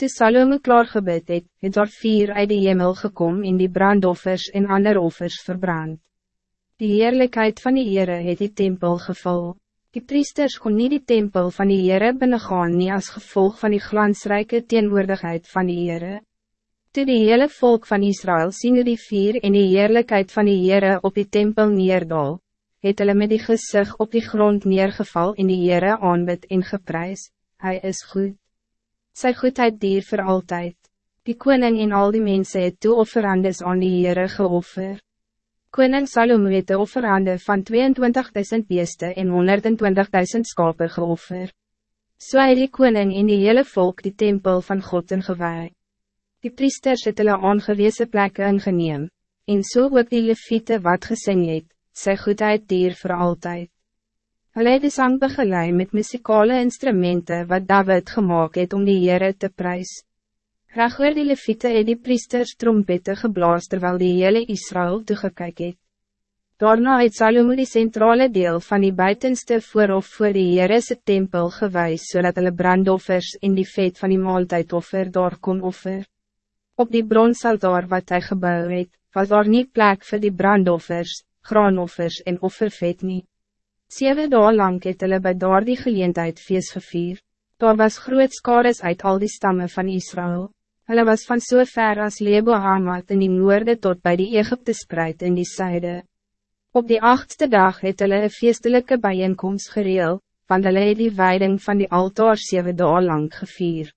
Toe Salome klaar gebid het, het daar vier uit die hemel gekom in die brandoffers en ander offers verbrand. Die heerlijkheid van die Heere het die tempel gevul. Die priesters kon niet die tempel van die Heere binnengaan nie as gevolg van die glansrijke teenwoordigheid van die Heere. Toe die hele volk van Israël sien die vier en die heerlijkheid van die Heere op die tempel neerdal, het hulle met die gezicht op die grond neergeval in die Heere aanbid en geprys, Hij is goed. Sy goedheid dier voor altijd. Die koning en al die mensen het toe offerandes aan die Heere geoffer. Koning Salome het de offerande van 22.000 beeste en 120.000 skape geoffer. So het die koning en die hele volk die tempel van God in gewaai. Die priesters het hulle aangeweese plekke ingeneem, en so ook die leviete wat gesing het, sy goedheid dier voor altijd. Hulle het die sang begeleid met muzikale instrumenten wat David gemaakt het om die Heere te prijs. Graag oor die leviete het die priesters trompette geblaas terwijl die hele Israël toegekyk het. Daarna het Salomo die centrale deel van die buitenste voorhof voor die Heerese tempel gewijs, zodat hulle brandoffers in die vet van die maaltijdoffer daar kon offer. Op die bronsaltaar wat hij gebouwd het, was daar niet plek voor die brandoffers, graanoffers en offervet niet. Zeven dagen lang het hulle by daar die geleentheid feest gevier. Daar was groot skares uit al die stammen van Israël. Hulle was van so ver as Lebo Hamat in die noorde tot bij die Egypte spreid in die zuide. Op die achtste dag het hulle een feestelijke bijeenkomst gereel, want hulle het die weiding van die altaar zeven dagen lang gevier.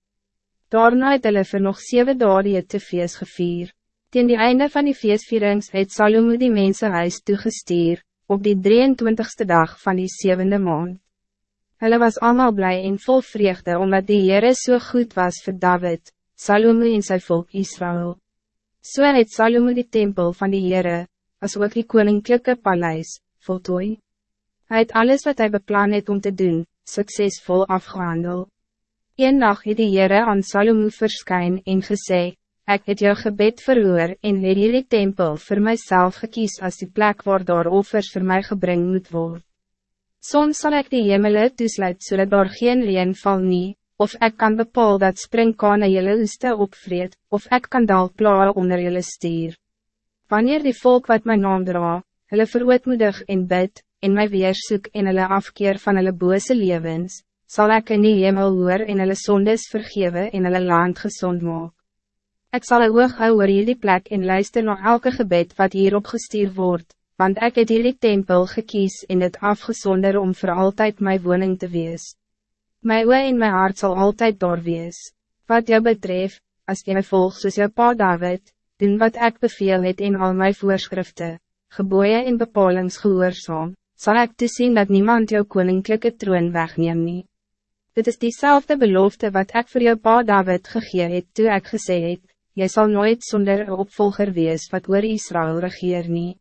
Daarna het hulle vir nog zeven dagen die te feest gevier. Ten die einde van die feestvierings het Salomo die mense huis toegestuur, op die 23ste dag van die zevende maand. Hulle was allemaal blij en vol vreugde omdat die Heere so goed was voor David, Salome en sy volk Israël. So het Salome die tempel van die Heere, as ook die koninklijke paleis, voltooi. Hij het alles wat hij beplan het om te doen, succesvol afgehandel. Een nacht het die Heere aan Salome verskyn en gesê, Ik het jou gebed verhoor en het hierdie tempel voor mijzelf gekies als die plek waar daar offers voor mij gebring moet worden. Soms zal ik die hemele toesluit so daar geen leen val nie, of ik kan bepaal dat springkane jylle oeste opvreed, of ik kan dalplaar onder jylle stier. Wanneer die volk wat mijn naam dra, hulle verootmoedig en bid, en my weersoek en hulle afkeer van hulle bose levens, zal ik in die hemel hoor en hulle sondes vergewe en hulle land gezond maak. Ik zal een oog hou oor hierdie plek en luister naar elke gebed wat hierop gestuur wordt, want ik het hierdie tempel gekies en het afgezonder om voor altijd mijn woning te wees. Mijn oor en mijn hart zal altijd daar wees. Wat jou betreft, als jy my volg soos jou pa David, doen wat ik beveel het in al mijn voorschriften, geboeien en bepalings gehoorzaam, zal ik te zien dat niemand jou koninklijke troon wegneem nie. Dit is diezelfde belofte wat ik voor jou pa David gegee het toe ek gesê het, Jy zal nooit zonder een opvolger wees wat oor Israël regeer nie.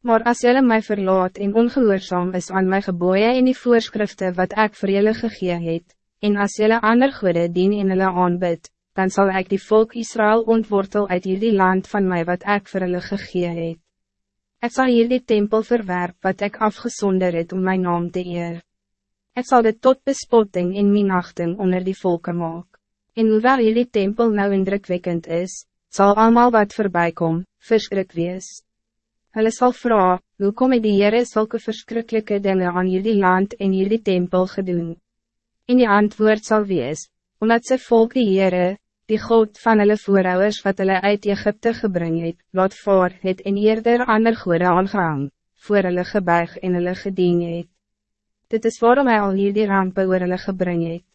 Maar als jullie mij verlaat en ongehoorzaam is aan mijn geboeien en die voorschriften wat ik voor jullie gegee het, en als jullie ander goede dien in hulle aanbid, dan zal ik die volk Israël ontwortel uit die land van mij wat ik voor hulle gegee het. Ik zal hier die tempel verwerp wat ik afgezonder het om mijn naam te eer. Ik zal dit tot bespotting in minachting onder die volken maken. En hoewel jullie tempel nou indrukwekkend is, zal allemaal wat voorbij kom, verschrik wees. Hulle sal vraag, hoe kom die Heere zulke verschrikkelijke dingen aan jullie land en jullie tempel gedoen? En die antwoord zal wees, omdat ze volk die Heere, die God van hulle voorouders wat hulle uit Egypte gebring het, wat voor het en eerder ander goede aangehang, voor hulle gebuig en hulle gedien het. Dit is waarom hy al hier die rampe oor hulle gebring het.